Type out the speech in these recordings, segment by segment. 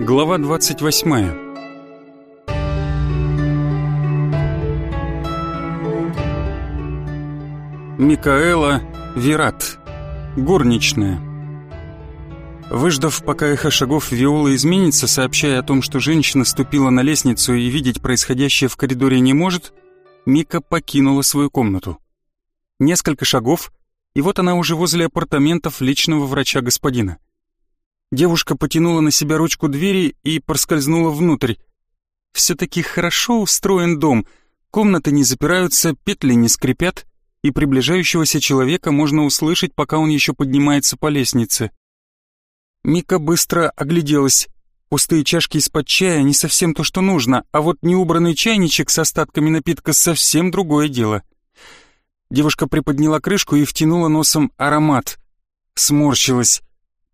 Глава 28 Микаэла Вират Горничная Выждав, пока эхо шагов Виолы изменится, сообщая о том, что женщина ступила на лестницу и видеть происходящее в коридоре не может, Мика покинула свою комнату. Несколько шагов, и вот она уже возле апартаментов личного врача господина. Девушка потянула на себя ручку двери и проскользнула внутрь. Все-таки хорошо устроен дом, комнаты не запираются, петли не скрипят, и приближающегося человека можно услышать, пока он еще поднимается по лестнице. Мика быстро огляделась. Пустые чашки из-под чая не совсем то, что нужно, а вот неубранный чайничек с остатками напитка совсем другое дело. Девушка приподняла крышку и втянула носом аромат. Сморщилась.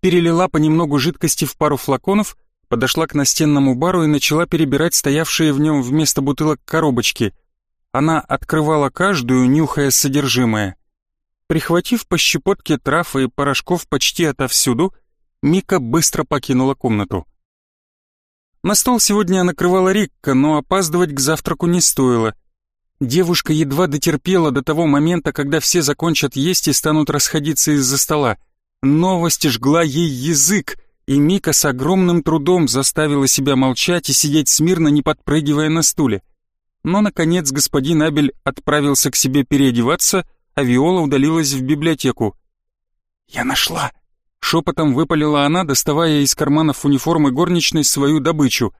Перелила понемногу жидкости в пару флаконов, подошла к настенному бару и начала перебирать стоявшие в нем вместо бутылок коробочки. Она открывала каждую, нюхая содержимое. Прихватив по щепотке трав и порошков почти отовсюду, Мика быстро покинула комнату. На стол сегодня накрывала Рикка, но опаздывать к завтраку не стоило. Девушка едва дотерпела до того момента, когда все закончат есть и станут расходиться из-за стола. Новость жгла ей язык, и Мика с огромным трудом заставила себя молчать и сидеть смирно, не подпрыгивая на стуле. Но, наконец, господин Абель отправился к себе переодеваться, а Виола удалилась в библиотеку. «Я нашла!» Шепотом выпалила она, доставая из карманов униформы горничной свою добычу.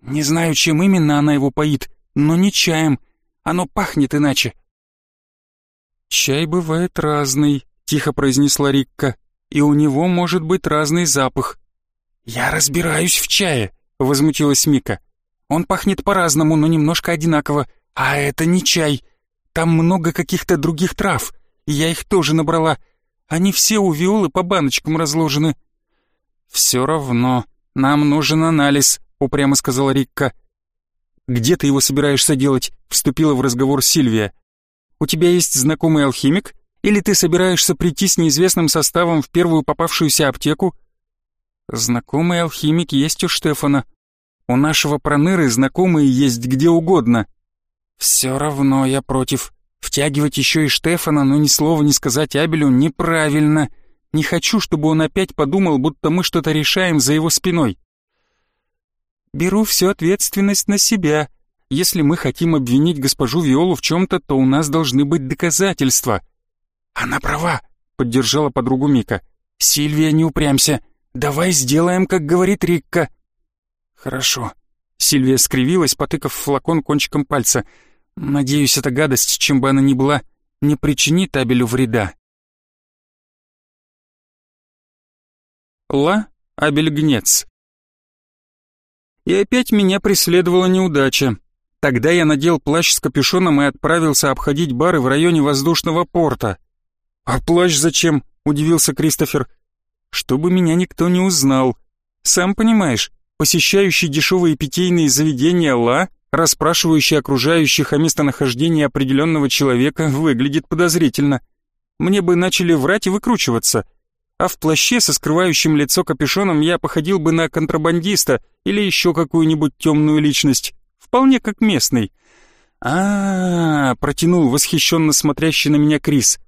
«Не знаю, чем именно она его поит, но не чаем. Оно пахнет иначе». «Чай бывает разный», — тихо произнесла Рикка, «и у него может быть разный запах». «Я разбираюсь в чае», — возмутилась Мика. «Он пахнет по-разному, но немножко одинаково. А это не чай. Там много каких-то других трав, и я их тоже набрала. Они все у Виолы по баночкам разложены». «Все равно, нам нужен анализ», — упрямо сказала Рикка. «Где ты его собираешься делать?» — вступила в разговор Сильвия. «У тебя есть знакомый алхимик? Или ты собираешься прийти с неизвестным составом в первую попавшуюся аптеку?» «Знакомый алхимик есть у Штефана. У нашего проныры знакомые есть где угодно». «Все равно я против. Втягивать еще и Штефана, но ни слова не сказать Абелю неправильно. Не хочу, чтобы он опять подумал, будто мы что-то решаем за его спиной. Беру всю ответственность на себя. Если мы хотим обвинить госпожу Виолу в чем-то, то у нас должны быть доказательства. Она права, поддержала подругу Мика. Сильвия, не упрямься. Давай сделаем, как говорит Рикка. Хорошо. Сильвия скривилась, потыкав флакон кончиком пальца. Надеюсь, эта гадость, чем бы она ни была, не причинит Абелю вреда. Ла Абельгнец. И опять меня преследовала неудача. Тогда я надел плащ с капюшоном и отправился обходить бары в районе воздушного порта. «А плащ зачем?» — удивился Кристофер. «Чтобы меня никто не узнал. Сам понимаешь, посещающий дешевые питейные заведения Ла расспрашивающий окружающих о местонахождении определенного человека, выглядит подозрительно. Мне бы начали врать и выкручиваться. А в плаще со скрывающим лицо капюшоном я походил бы на контрабандиста или еще какую-нибудь темную личность. Вполне как местный. а, -а, -а протянул восхищенно смотрящий на меня Крис.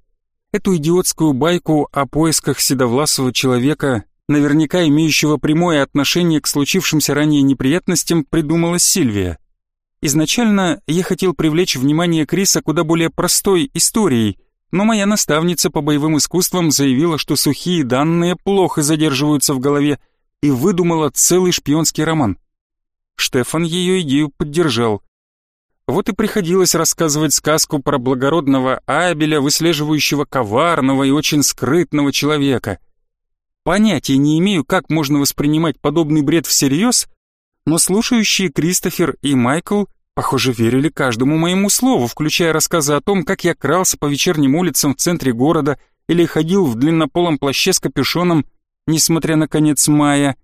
Эту идиотскую байку о поисках седовласого человека, наверняка имеющего прямое отношение к случившимся ранее неприятностям, придумала Сильвия. Изначально я хотел привлечь внимание Криса куда более простой историей, но моя наставница по боевым искусствам заявила, что сухие данные плохо задерживаются в голове, и выдумала целый шпионский роман. Штефан ее идею поддержал. Вот и приходилось рассказывать сказку про благородного Абеля, выслеживающего коварного и очень скрытного человека. Понятия не имею, как можно воспринимать подобный бред всерьез, но слушающие Кристофер и Майкл, похоже, верили каждому моему слову, включая рассказы о том, как я крался по вечерним улицам в центре города или ходил в длиннополом плаще с капюшоном, несмотря на конец мая.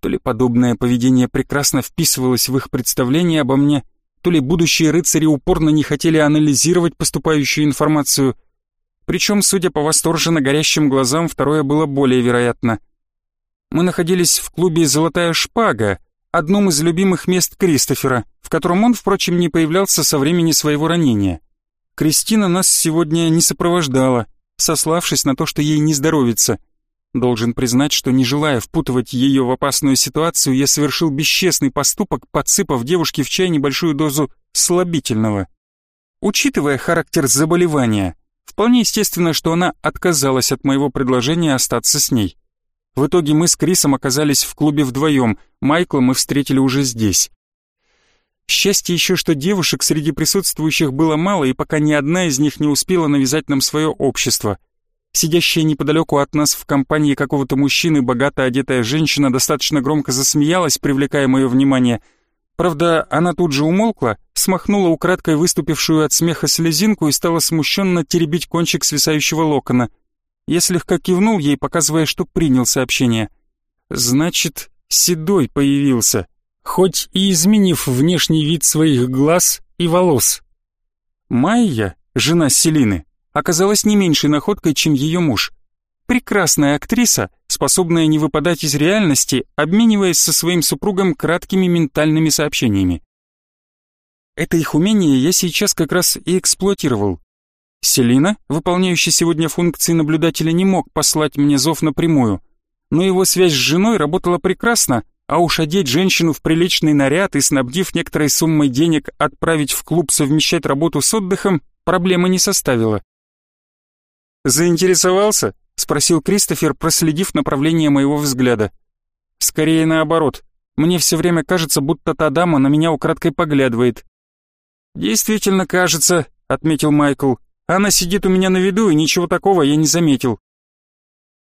То ли подобное поведение прекрасно вписывалось в их представление обо мне, то ли будущие рыцари упорно не хотели анализировать поступающую информацию. Причем, судя по восторженно горящим глазам, второе было более вероятно. Мы находились в клубе «Золотая шпага», одном из любимых мест Кристофера, в котором он, впрочем, не появлялся со времени своего ранения. Кристина нас сегодня не сопровождала, сославшись на то, что ей не здоровится. Должен признать, что не желая впутывать ее в опасную ситуацию, я совершил бесчестный поступок, подсыпав девушке в чай небольшую дозу слабительного. Учитывая характер заболевания, вполне естественно, что она отказалась от моего предложения остаться с ней. В итоге мы с Крисом оказались в клубе вдвоем, Майкла мы встретили уже здесь. Счастье еще, что девушек среди присутствующих было мало, и пока ни одна из них не успела навязать нам свое общество. Сидящая неподалеку от нас в компании какого-то мужчины богато одетая женщина достаточно громко засмеялась, привлекая мое внимание. Правда, она тут же умолкла, смахнула украдкой выступившую от смеха слезинку и стала смущенно теребить кончик свисающего локона. Я слегка кивнул ей, показывая, что принял сообщение. «Значит, Седой появился» хоть и изменив внешний вид своих глаз и волос. Майя, жена Селины, оказалась не меньшей находкой, чем ее муж. Прекрасная актриса, способная не выпадать из реальности, обмениваясь со своим супругом краткими ментальными сообщениями. Это их умение я сейчас как раз и эксплуатировал. Селина, выполняющий сегодня функции наблюдателя, не мог послать мне зов напрямую, но его связь с женой работала прекрасно, а уж одеть женщину в приличный наряд и, снабдив некоторой суммой денег, отправить в клуб совмещать работу с отдыхом, проблемы не составило. «Заинтересовался?» — спросил Кристофер, проследив направление моего взгляда. «Скорее наоборот. Мне все время кажется, будто та дама на меня украдкой поглядывает». «Действительно кажется», — отметил Майкл. «Она сидит у меня на виду, и ничего такого я не заметил».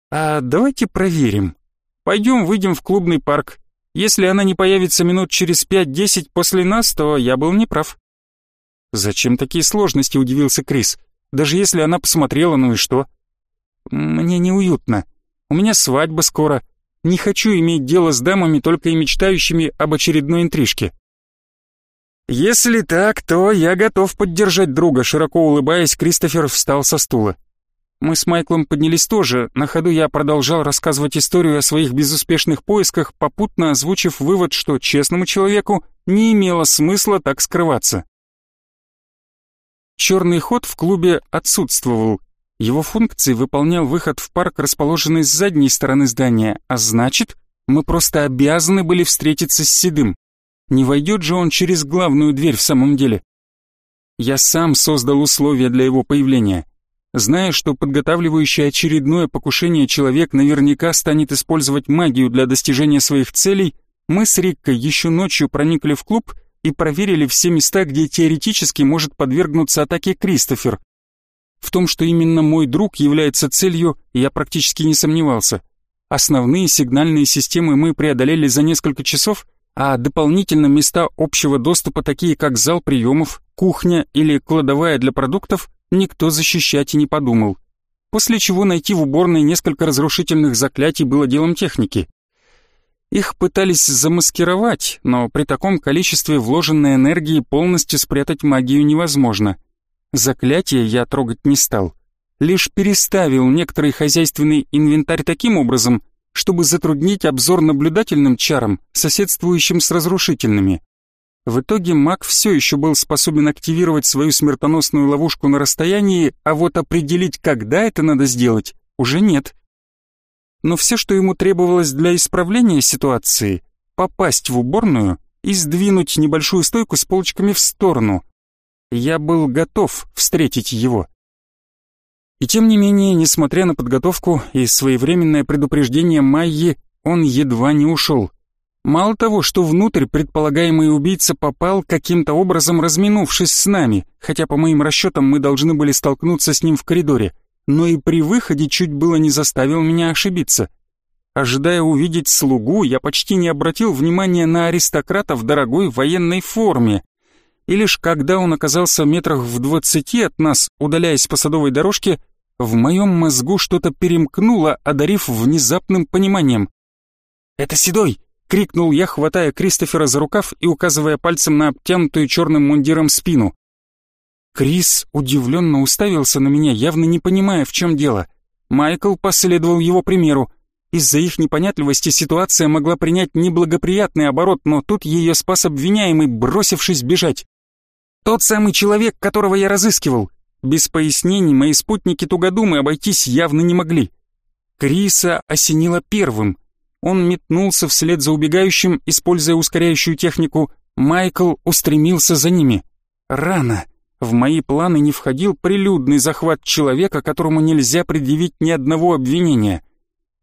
«А давайте проверим. Пойдем выйдем в клубный парк. Если она не появится минут через пять-десять после нас, то я был неправ». «Зачем такие сложности?» — удивился Крис. «Даже если она посмотрела, ну и что?» «Мне неуютно. У меня свадьба скоро. Не хочу иметь дело с дамами, только и мечтающими об очередной интрижке». «Если так, то я готов поддержать друга», — широко улыбаясь, Кристофер встал со стула. Мы с Майклом поднялись тоже, на ходу я продолжал рассказывать историю о своих безуспешных поисках, попутно озвучив вывод, что честному человеку не имело смысла так скрываться. Черный ход в клубе отсутствовал. Его функции выполнял выход в парк, расположенный с задней стороны здания, а значит, мы просто обязаны были встретиться с Седым. Не войдет же он через главную дверь в самом деле. Я сам создал условия для его появления — Зная, что подготавливающий очередное покушение человек наверняка станет использовать магию для достижения своих целей, мы с Риккой еще ночью проникли в клуб и проверили все места, где теоретически может подвергнуться атаке Кристофер. В том, что именно мой друг является целью, я практически не сомневался. Основные сигнальные системы мы преодолели за несколько часов, а дополнительно места общего доступа, такие как зал приемов, кухня или кладовая для продуктов, никто защищать и не подумал. После чего найти в уборной несколько разрушительных заклятий было делом техники. Их пытались замаскировать, но при таком количестве вложенной энергии полностью спрятать магию невозможно. Заклятия я трогать не стал. Лишь переставил некоторый хозяйственный инвентарь таким образом, чтобы затруднить обзор наблюдательным чарам, соседствующим с разрушительными. В итоге маг все еще был способен активировать свою смертоносную ловушку на расстоянии, а вот определить, когда это надо сделать, уже нет. Но все, что ему требовалось для исправления ситуации, попасть в уборную и сдвинуть небольшую стойку с полочками в сторону. Я был готов встретить его. И тем не менее, несмотря на подготовку и своевременное предупреждение Майи, он едва не ушел. Мало того, что внутрь предполагаемый убийца попал, каким-то образом разминувшись с нами, хотя по моим расчетам мы должны были столкнуться с ним в коридоре, но и при выходе чуть было не заставил меня ошибиться. Ожидая увидеть слугу, я почти не обратил внимания на аристократа в дорогой военной форме. И лишь когда он оказался метрах в двадцати от нас, удаляясь по садовой дорожке, в моем мозгу что-то перемкнуло, одарив внезапным пониманием. «Это Седой!» — крикнул я, хватая Кристофера за рукав и указывая пальцем на обтянутую черным мундиром спину. Крис удивленно уставился на меня, явно не понимая, в чем дело. Майкл последовал его примеру. Из-за их непонятливости ситуация могла принять неблагоприятный оборот, но тут ее спас обвиняемый, бросившись бежать. Тот самый человек, которого я разыскивал. Без пояснений мои спутники тугодумы обойтись явно не могли. Криса осенило первым. Он метнулся вслед за убегающим, используя ускоряющую технику. Майкл устремился за ними. Рано. В мои планы не входил прилюдный захват человека, которому нельзя предъявить ни одного обвинения.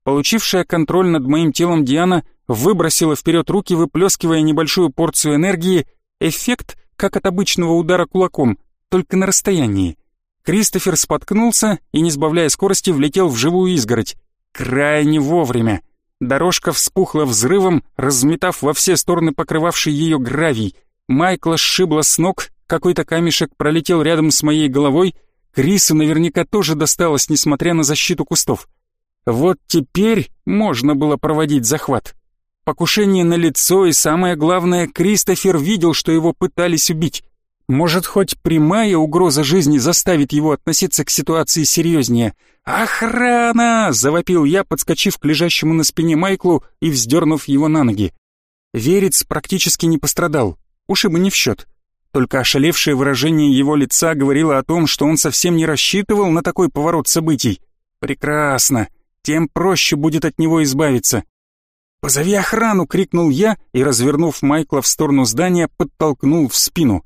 Получившая контроль над моим телом Диана выбросила вперед руки, выплескивая небольшую порцию энергии. Эффект, как от обычного удара кулаком, только на расстоянии. Кристофер споткнулся и, не сбавляя скорости, влетел в живую изгородь. Крайне вовремя. Дорожка вспухла взрывом, разметав во все стороны покрывавший ее гравий. Майкла сшибла с ног, какой-то камешек пролетел рядом с моей головой. Крису наверняка тоже досталось, несмотря на защиту кустов. Вот теперь можно было проводить захват. Покушение на лицо и самое главное, Кристофер видел, что его пытались убить. Может, хоть прямая угроза жизни заставит его относиться к ситуации серьезнее. «Охрана!» — завопил я, подскочив к лежащему на спине Майклу и вздернув его на ноги. Верец практически не пострадал, ушибы не в счет. Только ошалевшее выражение его лица говорило о том, что он совсем не рассчитывал на такой поворот событий. «Прекрасно! Тем проще будет от него избавиться!» «Позови охрану!» — крикнул я и, развернув Майкла в сторону здания, подтолкнул в спину.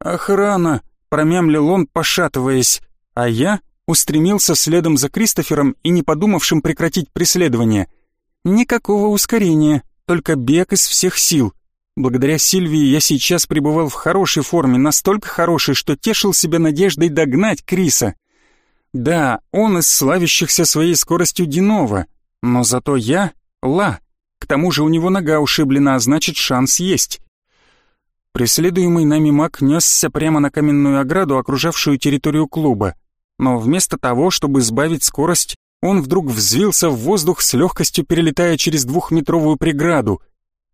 «Охрана!» — промямлил он, пошатываясь, а я устремился следом за Кристофером и не подумавшим прекратить преследование. Никакого ускорения, только бег из всех сил. Благодаря Сильвии я сейчас пребывал в хорошей форме, настолько хорошей, что тешил себя надеждой догнать Криса. Да, он из славящихся своей скоростью Динова, но зато я — Ла. К тому же у него нога ушиблена, а значит шанс есть. Преследуемый нами маг несся прямо на каменную ограду, окружавшую территорию клуба. Но вместо того, чтобы сбавить скорость, он вдруг взвился в воздух с легкостью, перелетая через двухметровую преграду.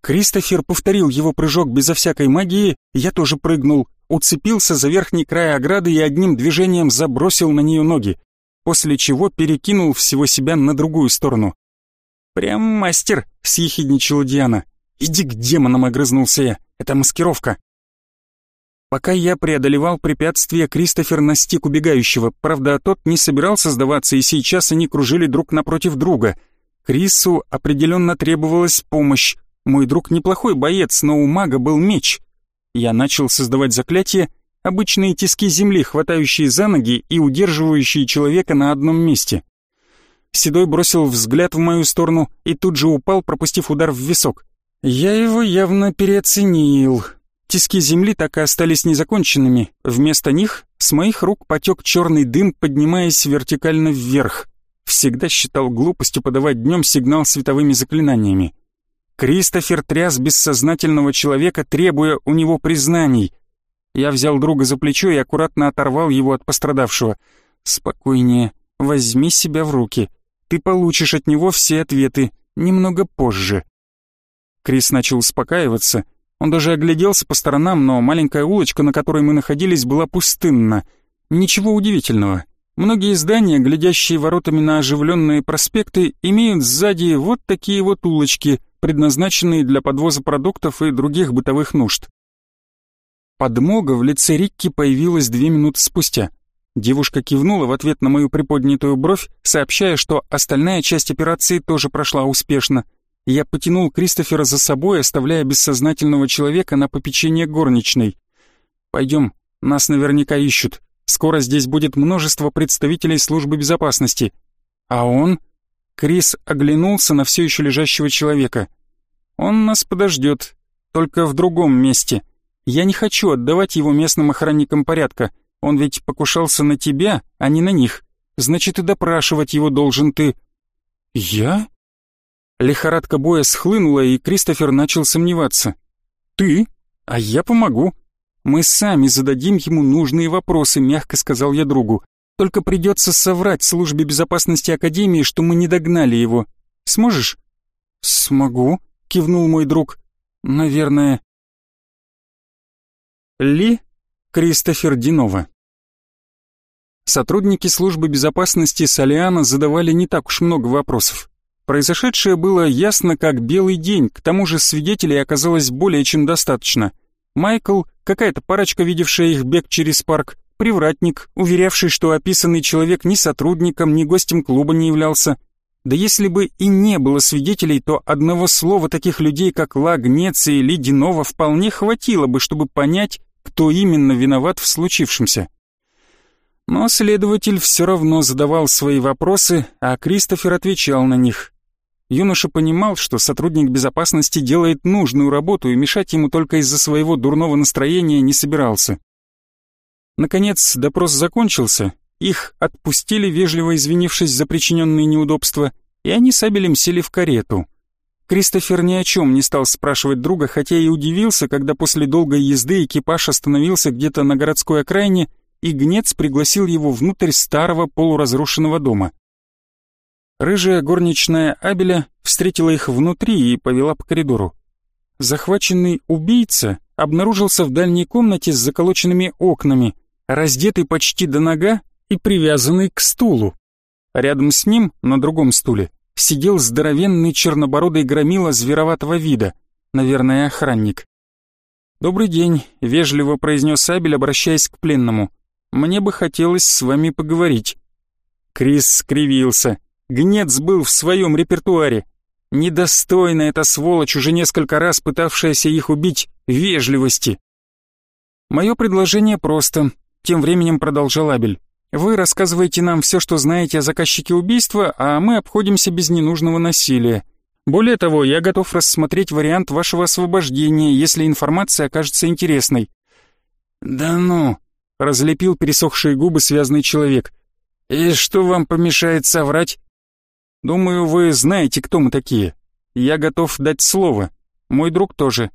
Кристофер повторил его прыжок безо всякой магии, я тоже прыгнул, уцепился за верхний край ограды и одним движением забросил на нее ноги, после чего перекинул всего себя на другую сторону. «Прям мастер!» — съехидничала Диана. «Иди к демонам!» — огрызнулся я. Это маскировка. Пока я преодолевал препятствие, Кристофер настиг убегающего. Правда, тот не собирался сдаваться, и сейчас они кружили друг напротив друга. Крису определенно требовалась помощь. Мой друг неплохой боец, но у мага был меч. Я начал создавать заклятие, обычные тиски земли, хватающие за ноги и удерживающие человека на одном месте. Седой бросил взгляд в мою сторону и тут же упал, пропустив удар в висок. Я его явно переоценил. Тиски земли так и остались незаконченными. Вместо них с моих рук потек черный дым, поднимаясь вертикально вверх. Всегда считал глупостью подавать днем сигнал световыми заклинаниями. Кристофер тряс бессознательного человека, требуя у него признаний. Я взял друга за плечо и аккуратно оторвал его от пострадавшего. «Спокойнее, возьми себя в руки. Ты получишь от него все ответы немного позже». Крис начал успокаиваться. Он даже огляделся по сторонам, но маленькая улочка, на которой мы находились, была пустынна. Ничего удивительного. Многие здания, глядящие воротами на оживленные проспекты, имеют сзади вот такие вот улочки, предназначенные для подвоза продуктов и других бытовых нужд. Подмога в лице Рикки появилась две минуты спустя. Девушка кивнула в ответ на мою приподнятую бровь, сообщая, что остальная часть операции тоже прошла успешно — я потянул Кристофера за собой, оставляя бессознательного человека на попечение горничной. «Пойдем, нас наверняка ищут. Скоро здесь будет множество представителей службы безопасности». «А он?» Крис оглянулся на все еще лежащего человека. «Он нас подождет, только в другом месте. Я не хочу отдавать его местным охранникам порядка. Он ведь покушался на тебя, а не на них. Значит, и допрашивать его должен ты». «Я?» Лихорадка боя схлынула, и Кристофер начал сомневаться. «Ты? А я помогу. Мы сами зададим ему нужные вопросы», — мягко сказал я другу. «Только придется соврать службе безопасности Академии, что мы не догнали его. Сможешь?» «Смогу», — кивнул мой друг. «Наверное». Ли Кристофер Динова Сотрудники службы безопасности Солиана задавали не так уж много вопросов. Произошедшее было ясно как белый день, к тому же свидетелей оказалось более чем достаточно. Майкл, какая-то парочка, видевшая их бег через парк, привратник, уверявший, что описанный человек ни сотрудником, ни гостем клуба не являлся. Да если бы и не было свидетелей, то одного слова таких людей, как Лагнец и Ледянова, вполне хватило бы, чтобы понять, кто именно виноват в случившемся. Но следователь все равно задавал свои вопросы, а Кристофер отвечал на них. Юноша понимал, что сотрудник безопасности делает нужную работу и мешать ему только из-за своего дурного настроения не собирался. Наконец, допрос закончился, их отпустили, вежливо извинившись за причиненные неудобства, и они с Абелем сели в карету. Кристофер ни о чем не стал спрашивать друга, хотя и удивился, когда после долгой езды экипаж остановился где-то на городской окраине, и Гнец пригласил его внутрь старого полуразрушенного дома. Рыжая горничная Абеля встретила их внутри и повела по коридору. Захваченный убийца обнаружился в дальней комнате с заколоченными окнами, раздетый почти до нога и привязанный к стулу. Рядом с ним, на другом стуле, сидел здоровенный чернобородый громила звероватого вида, наверное, охранник. «Добрый день», — вежливо произнес Абель, обращаясь к пленному. «Мне бы хотелось с вами поговорить». Крис скривился. Гнец был в своем репертуаре. Недостойна эта сволочь, уже несколько раз пытавшаяся их убить, вежливости. Мое предложение просто. Тем временем продолжал Абель. Вы рассказываете нам все, что знаете о заказчике убийства, а мы обходимся без ненужного насилия. Более того, я готов рассмотреть вариант вашего освобождения, если информация окажется интересной. Да ну, разлепил пересохшие губы связанный человек. И что вам помешает соврать? Думаю, вы знаете, кто мы такие. Я готов дать слово. Мой друг тоже.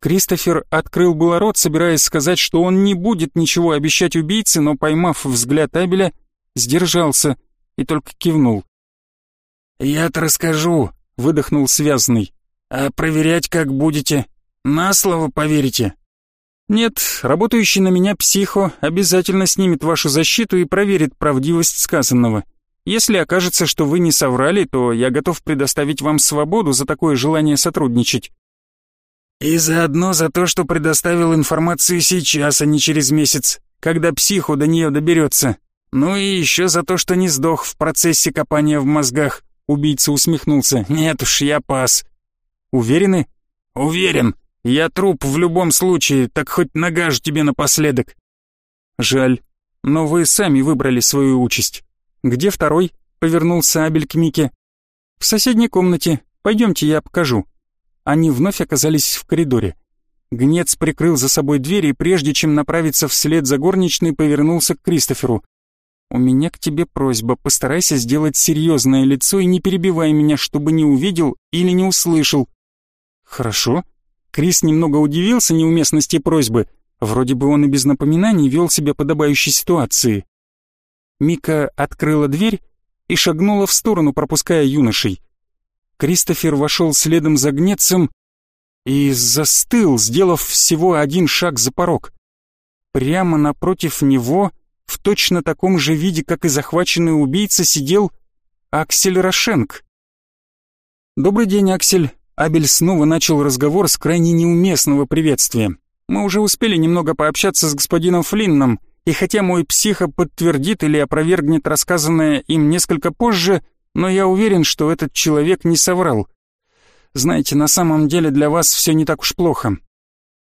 Кристофер открыл было рот, собираясь сказать, что он не будет ничего обещать убийце, но, поймав взгляд Абеля, сдержался и только кивнул. «Я-то расскажу», — выдохнул связанный. «А проверять как будете? На слово поверите?» «Нет, работающий на меня психо обязательно снимет вашу защиту и проверит правдивость сказанного. Если окажется, что вы не соврали, то я готов предоставить вам свободу за такое желание сотрудничать. И заодно за то, что предоставил информацию сейчас, а не через месяц, когда психу до нее доберется. Ну и еще за то, что не сдох в процессе копания в мозгах. Убийца усмехнулся. Нет уж, я пас. Уверены? Уверен. Я труп в любом случае, так хоть нагажу тебе напоследок. Жаль, но вы сами выбрали свою участь. «Где второй?» — повернулся Абель к Мике. «В соседней комнате. Пойдемте, я покажу». Они вновь оказались в коридоре. Гнец прикрыл за собой дверь и прежде чем направиться вслед за горничной, повернулся к Кристоферу. «У меня к тебе просьба, постарайся сделать серьезное лицо и не перебивай меня, чтобы не увидел или не услышал». «Хорошо». Крис немного удивился неуместности просьбы. Вроде бы он и без напоминаний вел себя подобающей ситуации. Мика открыла дверь и шагнула в сторону, пропуская юношей. Кристофер вошел следом за гнецем и застыл, сделав всего один шаг за порог. Прямо напротив него, в точно таком же виде, как и захваченный убийца, сидел Аксель Рошенк. «Добрый день, Аксель». Абель снова начал разговор с крайне неуместного приветствия. «Мы уже успели немного пообщаться с господином Флинном, и хотя мой психо подтвердит или опровергнет рассказанное им несколько позже, но я уверен, что этот человек не соврал. Знаете, на самом деле для вас все не так уж плохо.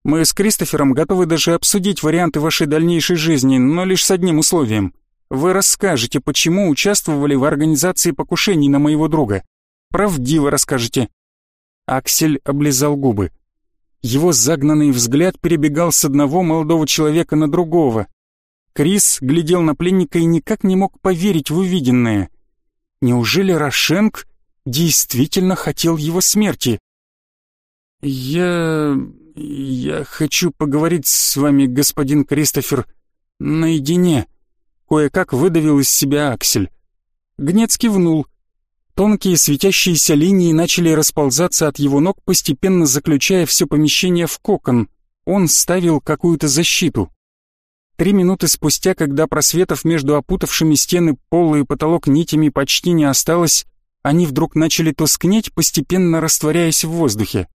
Мы с Кристофером готовы даже обсудить варианты вашей дальнейшей жизни, но лишь с одним условием. Вы расскажете, почему участвовали в организации покушений на моего друга. Правдиво расскажете. Аксель облизал губы. Его загнанный взгляд перебегал с одного молодого человека на другого, Крис глядел на пленника и никак не мог поверить в увиденное. Неужели Рошенк действительно хотел его смерти? «Я... я хочу поговорить с вами, господин Кристофер, наедине», — кое-как выдавил из себя Аксель. Гнец кивнул. Тонкие светящиеся линии начали расползаться от его ног, постепенно заключая все помещение в кокон. Он ставил какую-то защиту. Три минуты спустя, когда просветов между опутавшими стены, пол и потолок нитями почти не осталось, они вдруг начали тускнеть, постепенно растворяясь в воздухе.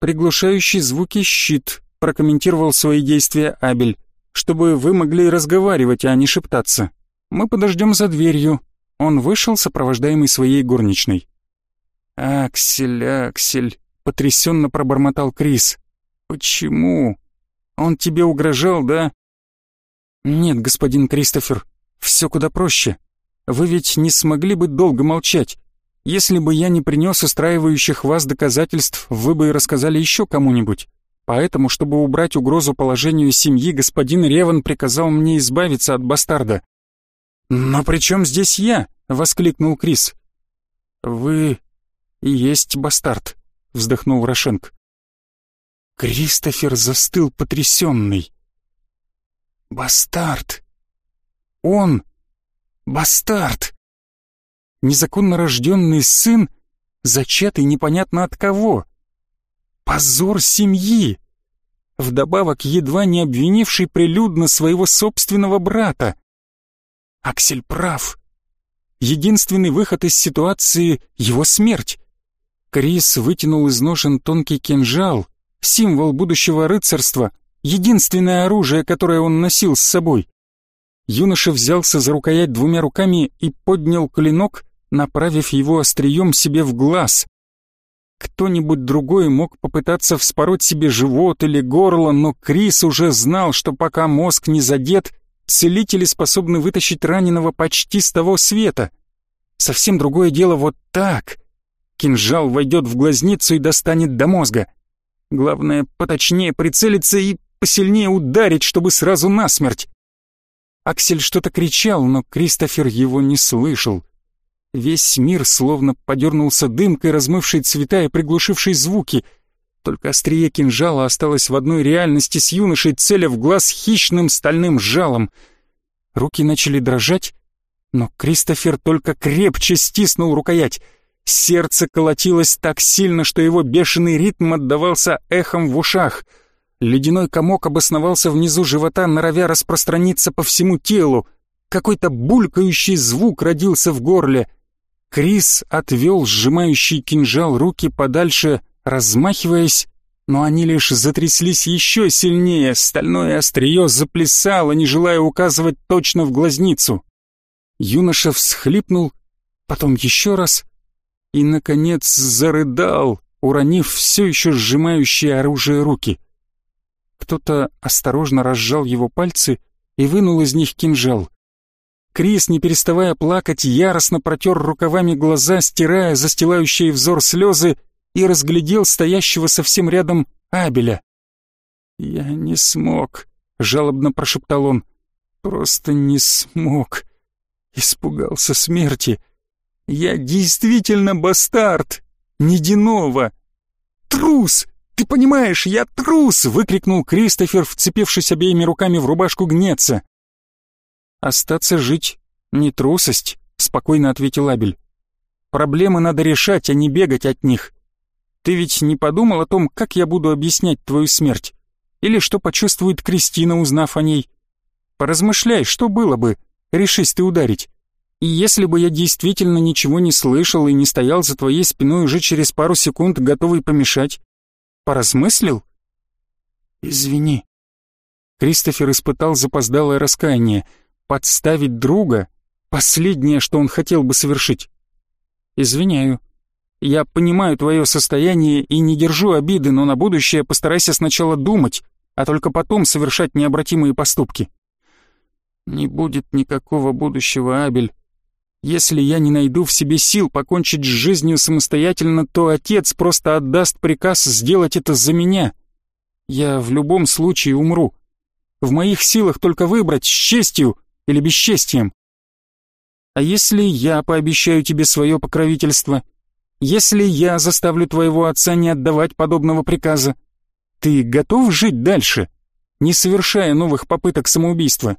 «Приглушающий звуки щит», — прокомментировал свои действия Абель, «чтобы вы могли разговаривать, а не шептаться. Мы подождем за дверью». Он вышел, сопровождаемый своей горничной. «Аксель, Аксель», — потрясенно пробормотал Крис. «Почему? Он тебе угрожал, да?» «Нет, господин Кристофер, все куда проще. Вы ведь не смогли бы долго молчать. Если бы я не принес устраивающих вас доказательств, вы бы и рассказали еще кому-нибудь. Поэтому, чтобы убрать угрозу положению семьи, господин Реван приказал мне избавиться от бастарда». «Но при чем здесь я?» — воскликнул Крис. «Вы и есть бастард», — вздохнул Рошенк. Кристофер застыл потрясенный. «Бастард! Он! Бастард! Незаконно рожденный сын, зачатый непонятно от кого! Позор семьи! Вдобавок едва не обвинивший прилюдно своего собственного брата! Аксель прав!» Единственный выход из ситуации — его смерть. Крис вытянул из ножен тонкий кинжал, символ будущего рыцарства, единственное оружие, которое он носил с собой. Юноша взялся за рукоять двумя руками и поднял клинок, направив его острием себе в глаз. Кто-нибудь другой мог попытаться вспороть себе живот или горло, но Крис уже знал, что пока мозг не задет, Целители способны вытащить раненого почти с того света. Совсем другое дело вот так. Кинжал войдет в глазницу и достанет до мозга. Главное, поточнее прицелиться и посильнее ударить, чтобы сразу насмерть. Аксель что-то кричал, но Кристофер его не слышал. Весь мир словно подернулся дымкой, размывшей цвета и приглушившей звуки — только острие кинжала осталось в одной реальности с юношей, целя в глаз хищным стальным жалом. Руки начали дрожать, но Кристофер только крепче стиснул рукоять. Сердце колотилось так сильно, что его бешеный ритм отдавался эхом в ушах. Ледяной комок обосновался внизу живота, норовя распространиться по всему телу. Какой-то булькающий звук родился в горле. Крис отвел сжимающий кинжал руки подальше размахиваясь, но они лишь затряслись еще сильнее, стальное острие заплясало, не желая указывать точно в глазницу. Юноша всхлипнул, потом еще раз и, наконец, зарыдал, уронив все еще сжимающие оружие руки. Кто-то осторожно разжал его пальцы и вынул из них кинжал. Крис, не переставая плакать, яростно протер рукавами глаза, стирая застилающие взор слезы, и разглядел стоящего совсем рядом Абеля. «Я не смог», — жалобно прошептал он. «Просто не смог. Испугался смерти. Я действительно бастард, не Динова. Трус! Ты понимаешь, я трус!» — выкрикнул Кристофер, вцепившись обеими руками в рубашку гнеца. «Остаться жить — не трусость», — спокойно ответил Абель. «Проблемы надо решать, а не бегать от них. Ты ведь не подумал о том, как я буду объяснять твою смерть? Или что почувствует Кристина, узнав о ней? Поразмышляй, что было бы, решись ты ударить. И если бы я действительно ничего не слышал и не стоял за твоей спиной уже через пару секунд, готовый помешать, поразмыслил? Извини. Кристофер испытал запоздалое раскаяние. Подставить друга — последнее, что он хотел бы совершить. Извиняю. Я понимаю твое состояние и не держу обиды, но на будущее постарайся сначала думать, а только потом совершать необратимые поступки. Не будет никакого будущего, Абель. Если я не найду в себе сил покончить с жизнью самостоятельно, то отец просто отдаст приказ сделать это за меня. Я в любом случае умру. В моих силах только выбрать с честью или бесчестием. А если я пообещаю тебе свое покровительство — если я заставлю твоего отца не отдавать подобного приказа, ты готов жить дальше, не совершая новых попыток самоубийства?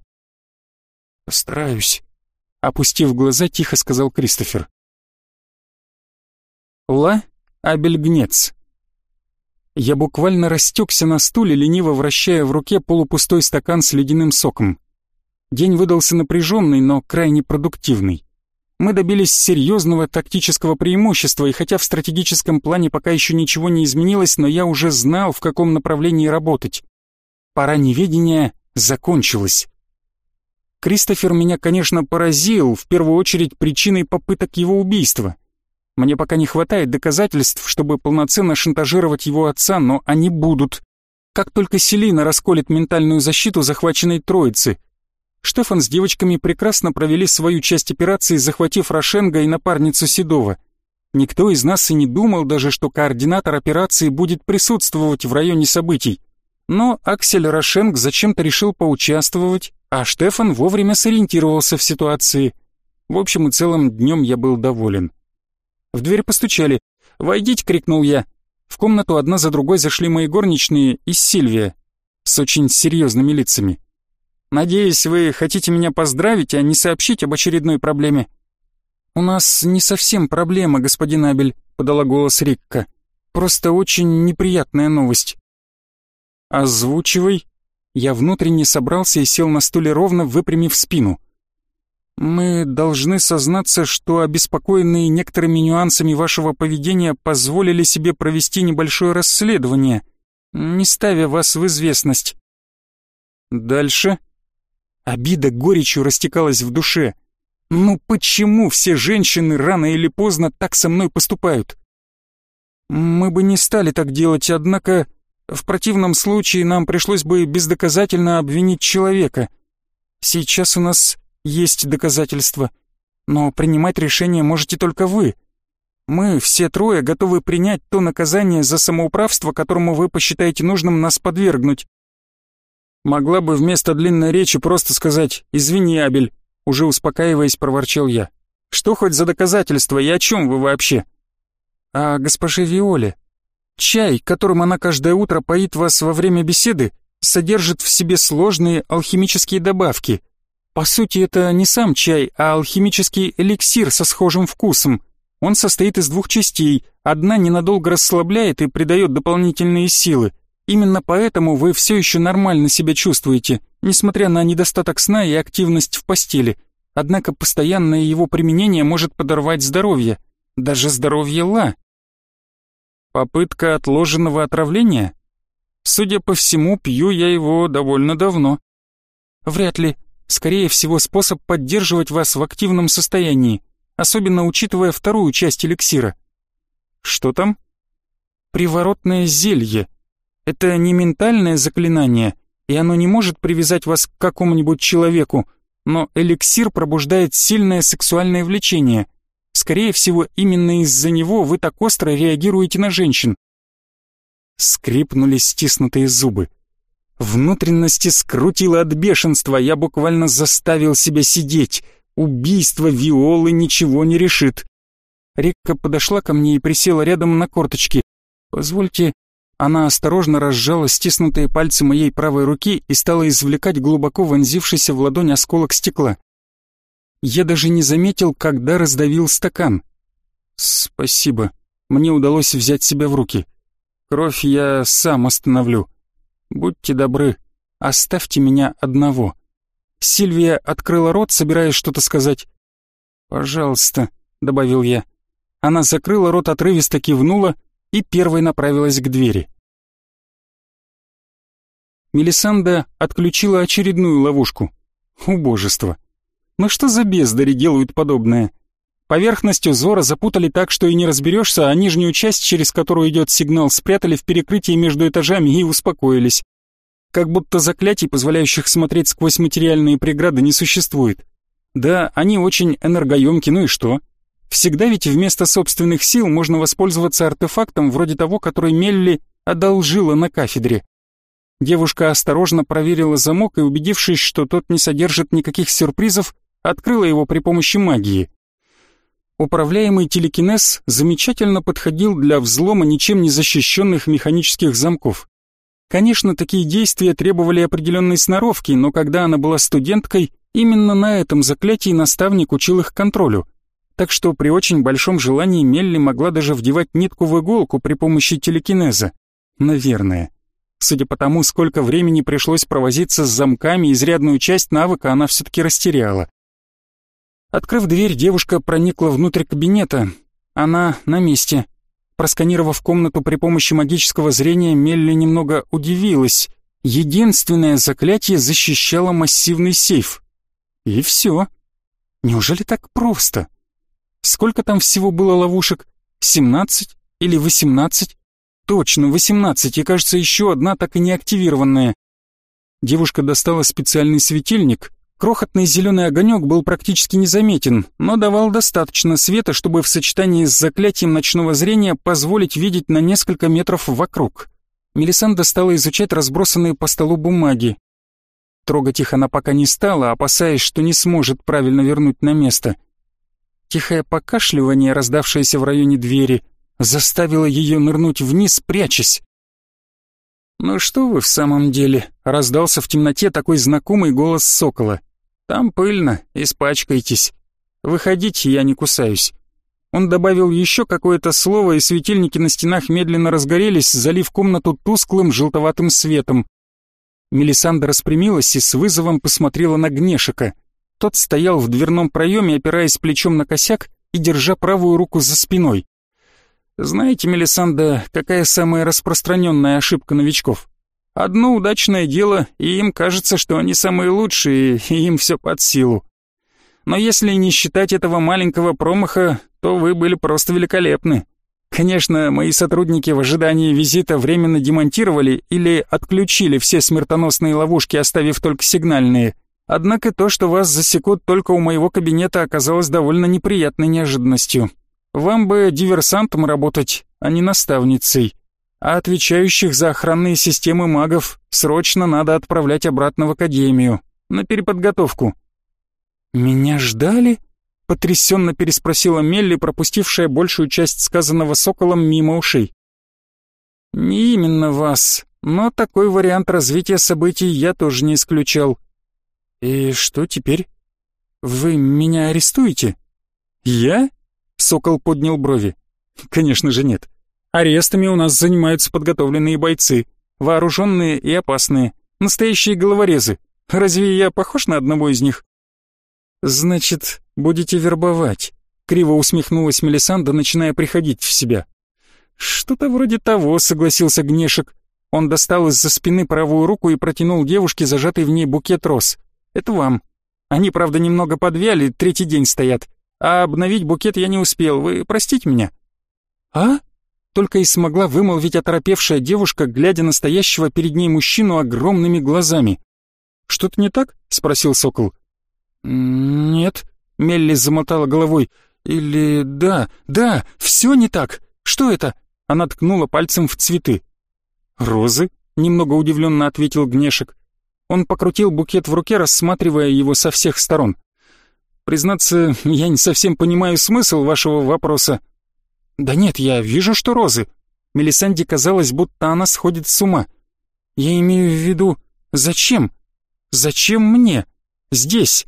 Постараюсь, опустив глаза, тихо сказал Кристофер. Ла Абельгнец. Я буквально растекся на стуле, лениво вращая в руке полупустой стакан с ледяным соком. День выдался напряженный, но крайне продуктивный. Мы добились серьезного тактического преимущества, и хотя в стратегическом плане пока еще ничего не изменилось, но я уже знал, в каком направлении работать. Пора неведения закончилась. Кристофер меня, конечно, поразил, в первую очередь причиной попыток его убийства. Мне пока не хватает доказательств, чтобы полноценно шантажировать его отца, но они будут. Как только Селина расколет ментальную защиту захваченной троицы. Штефан с девочками прекрасно провели свою часть операции, захватив Рошенга и напарницу Седова. Никто из нас и не думал даже, что координатор операции будет присутствовать в районе событий. Но Аксель Рошенг зачем-то решил поучаствовать, а Штефан вовремя сориентировался в ситуации. В общем и целом, днем я был доволен. В дверь постучали. «Войдите!» — крикнул я. В комнату одна за другой зашли мои горничные и Сильвия с очень серьезными лицами. «Надеюсь, вы хотите меня поздравить, а не сообщить об очередной проблеме?» «У нас не совсем проблема, господин Абель», — подала голос Рикка. «Просто очень неприятная новость». «Озвучивай». Я внутренне собрался и сел на стуле ровно, выпрямив спину. «Мы должны сознаться, что обеспокоенные некоторыми нюансами вашего поведения позволили себе провести небольшое расследование, не ставя вас в известность». Дальше. Обида горечью растекалась в душе. «Ну почему все женщины рано или поздно так со мной поступают?» «Мы бы не стали так делать, однако в противном случае нам пришлось бы бездоказательно обвинить человека. Сейчас у нас есть доказательства, но принимать решение можете только вы. Мы, все трое, готовы принять то наказание за самоуправство, которому вы посчитаете нужным нас подвергнуть. Могла бы вместо длинной речи просто сказать «Извини, Абель», уже успокаиваясь, проворчал я. «Что хоть за доказательства и о чем вы вообще?» «А госпоже Виоле», Чай, которым она каждое утро поит вас во время беседы, содержит в себе сложные алхимические добавки. По сути, это не сам чай, а алхимический эликсир со схожим вкусом. Он состоит из двух частей. Одна ненадолго расслабляет и придает дополнительные силы. Именно поэтому вы все еще нормально себя чувствуете, несмотря на недостаток сна и активность в постели. Однако постоянное его применение может подорвать здоровье. Даже здоровье Ла. Попытка отложенного отравления? Судя по всему, пью я его довольно давно. Вряд ли. Скорее всего, способ поддерживать вас в активном состоянии, особенно учитывая вторую часть эликсира. Что там? Приворотное зелье. Это не ментальное заклинание, и оно не может привязать вас к какому-нибудь человеку, но эликсир пробуждает сильное сексуальное влечение — Скорее всего, именно из-за него вы так остро реагируете на женщин. Скрипнули стиснутые зубы. Внутренности скрутило от бешенства, я буквально заставил себя сидеть. Убийство Виолы ничего не решит. Рекка подошла ко мне и присела рядом на корточки. «Позвольте...» Она осторожно разжала стиснутые пальцы моей правой руки и стала извлекать глубоко вонзившийся в ладонь осколок стекла. Я даже не заметил, когда раздавил стакан. Спасибо. Мне удалось взять себя в руки. Кровь я сам остановлю. Будьте добры, оставьте меня одного. Сильвия открыла рот, собираясь что-то сказать. «Пожалуйста», — добавил я. Она закрыла рот, отрывисто кивнула и первой направилась к двери. Мелисанда отключила очередную ловушку. Убожество. Ну что за бездари делают подобное? Поверхность узора запутали так, что и не разберешься, а нижнюю часть, через которую идет сигнал, спрятали в перекрытии между этажами и успокоились. Как будто заклятий, позволяющих смотреть сквозь материальные преграды, не существует. Да, они очень энергоемки, ну и что? Всегда ведь вместо собственных сил можно воспользоваться артефактом вроде того, который Мелли одолжила на кафедре. Девушка осторожно проверила замок и, убедившись, что тот не содержит никаких сюрпризов, открыла его при помощи магии. Управляемый телекинез замечательно подходил для взлома ничем не защищенных механических замков. Конечно, такие действия требовали определенной сноровки, но когда она была студенткой, именно на этом заклятии наставник учил их контролю. Так что при очень большом желании Мелли могла даже вдевать нитку в иголку при помощи телекинеза. Наверное. Судя по тому, сколько времени пришлось провозиться с замками, изрядную часть навыка она все-таки растеряла. Открыв дверь, девушка проникла внутрь кабинета. Она на месте. Просканировав комнату при помощи магического зрения, Мелли немного удивилась. Единственное заклятие защищало массивный сейф. И все. Неужели так просто? Сколько там всего было ловушек? 17 или 18? Точно, 18, и кажется, еще одна так и не активированная. Девушка достала специальный светильник. Крохотный зеленый огонек был практически незаметен, но давал достаточно света, чтобы в сочетании с заклятием ночного зрения позволить видеть на несколько метров вокруг. Мелисанда стала изучать разбросанные по столу бумаги. Трогать их она пока не стала, опасаясь, что не сможет правильно вернуть на место. Тихое покашливание, раздавшееся в районе двери, заставило ее нырнуть вниз, прячась. «Ну что вы в самом деле?» — раздался в темноте такой знакомый голос сокола. «Там пыльно, испачкайтесь. Выходите, я не кусаюсь». Он добавил еще какое-то слово, и светильники на стенах медленно разгорелись, залив комнату тусклым желтоватым светом. Мелисандра распрямилась и с вызовом посмотрела на Гнешика. Тот стоял в дверном проеме, опираясь плечом на косяк и держа правую руку за спиной. Знаете, Мелисанда, какая самая распространенная ошибка новичков? Одно удачное дело, и им кажется, что они самые лучшие, и им все под силу. Но если не считать этого маленького промаха, то вы были просто великолепны. Конечно, мои сотрудники в ожидании визита временно демонтировали или отключили все смертоносные ловушки, оставив только сигнальные. Однако то, что вас засекут только у моего кабинета, оказалось довольно неприятной неожиданностью. Вам бы диверсантом работать, а не наставницей. А отвечающих за охранные системы магов срочно надо отправлять обратно в академию, на переподготовку. «Меня ждали?» — потрясенно переспросила Мелли, пропустившая большую часть сказанного соколом мимо ушей. «Не именно вас, но такой вариант развития событий я тоже не исключал. И что теперь? Вы меня арестуете?» «Я?» Сокол поднял брови. Конечно же нет. Арестами у нас занимаются подготовленные бойцы, вооруженные и опасные, настоящие головорезы. Разве я похож на одного из них? Значит, будете вербовать? Криво усмехнулась Мелисанда, начиная приходить в себя. Что-то вроде того, согласился Гнешек. Он достал из-за спины правую руку и протянул девушке зажатый в ней букет роз. Это вам. Они, правда, немного подвяли, третий день стоят. А обновить букет я не успел, вы простите меня». «А?» Только и смогла вымолвить оторопевшая девушка, глядя на стоящего перед ней мужчину огромными глазами. «Что-то не так?» — спросил Сокол. «Нет», — Мелли замотала головой. «Или да, да, все не так. Что это?» Она ткнула пальцем в цветы. «Розы?» — немного удивленно ответил Гнешек. Он покрутил букет в руке, рассматривая его со всех сторон. Признаться, я не совсем понимаю смысл вашего вопроса. Да нет, я вижу, что розы. Мелисанде казалось, будто она сходит с ума. Я имею в виду, зачем? Зачем мне? Здесь?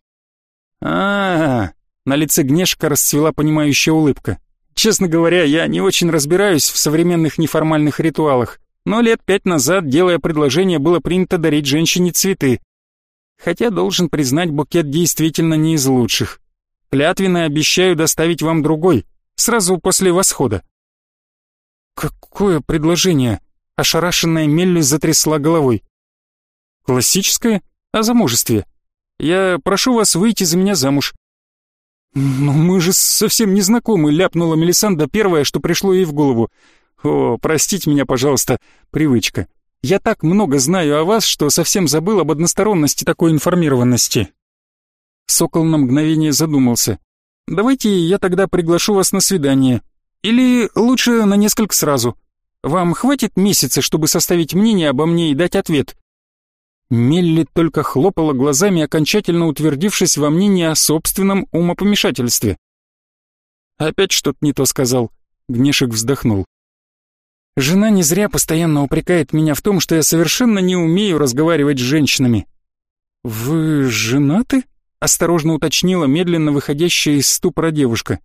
А, -а, -а на лице Гнешка расцвела понимающая улыбка. Честно говоря, я не очень разбираюсь в современных неформальных ритуалах, но лет пять назад, делая предложение, было принято дарить женщине цветы хотя должен признать, букет действительно не из лучших. Клятвенно обещаю доставить вам другой, сразу после восхода». «Какое предложение?» — ошарашенная Мелли затрясла головой. «Классическое? О замужестве. Я прошу вас выйти за меня замуж». «Но мы же совсем не знакомы», — ляпнула Мелисанда первое, что пришло ей в голову. «О, простите меня, пожалуйста, привычка. Я так много знаю о вас, что совсем забыл об односторонности такой информированности». Сокол на мгновение задумался. «Давайте я тогда приглашу вас на свидание. Или лучше на несколько сразу. Вам хватит месяца, чтобы составить мнение обо мне и дать ответ?» Мелли только хлопала глазами, окончательно утвердившись во мнении о собственном умопомешательстве. «Опять что-то не то сказал», — Гнешек вздохнул. Жена не зря постоянно упрекает меня в том, что я совершенно не умею разговаривать с женщинами. «Вы женаты?» — осторожно уточнила медленно выходящая из ступора девушка.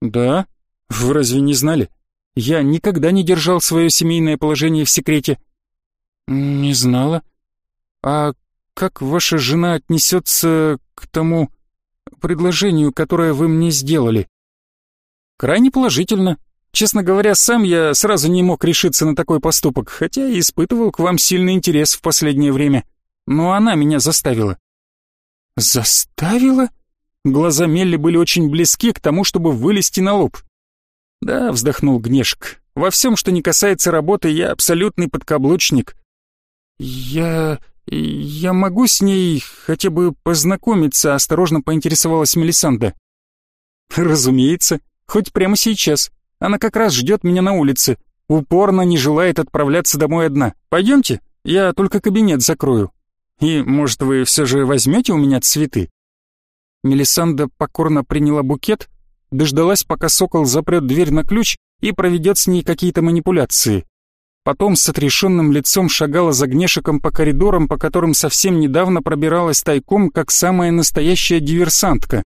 «Да? Вы разве не знали? Я никогда не держал свое семейное положение в секрете». «Не знала. А как ваша жена отнесется к тому...» предложению, которое вы мне сделали?» «Крайне положительно. Честно говоря, сам я сразу не мог решиться на такой поступок, хотя и испытывал к вам сильный интерес в последнее время. Но она меня заставила». «Заставила?» Глаза Мелли были очень близки к тому, чтобы вылезти на лоб. «Да», — вздохнул Гнешек, — «во всем, что не касается работы, я абсолютный подкаблучник». «Я... я могу с ней хотя бы познакомиться?» — осторожно поинтересовалась Мелисанда. «Разумеется, хоть прямо сейчас. Она как раз ждет меня на улице. Упорно не желает отправляться домой одна. Пойдемте, я только кабинет закрою. И, может, вы все же возьмете у меня цветы?» Мелисанда покорно приняла букет, дождалась, пока сокол запрет дверь на ключ и проведет с ней какие-то манипуляции. Потом с отрешенным лицом шагала за гнешиком по коридорам, по которым совсем недавно пробиралась тайком, как самая настоящая диверсантка.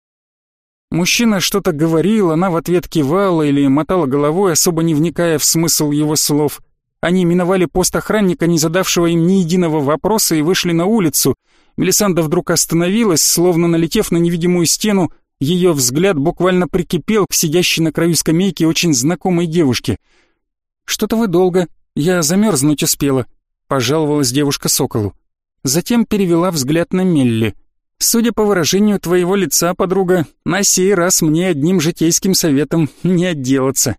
Мужчина что-то говорил, она в ответ кивала или мотала головой, особо не вникая в смысл его слов. Они миновали пост охранника, не задавшего им ни единого вопроса, и вышли на улицу. Мелисанда вдруг остановилась, словно налетев на невидимую стену, ее взгляд буквально прикипел к сидящей на краю скамейки очень знакомой девушке. «Что-то вы долго, я замерзнуть успела», — пожаловалась девушка Соколу. Затем перевела взгляд на Мелли. «Судя по выражению твоего лица, подруга, на сей раз мне одним житейским советом не отделаться».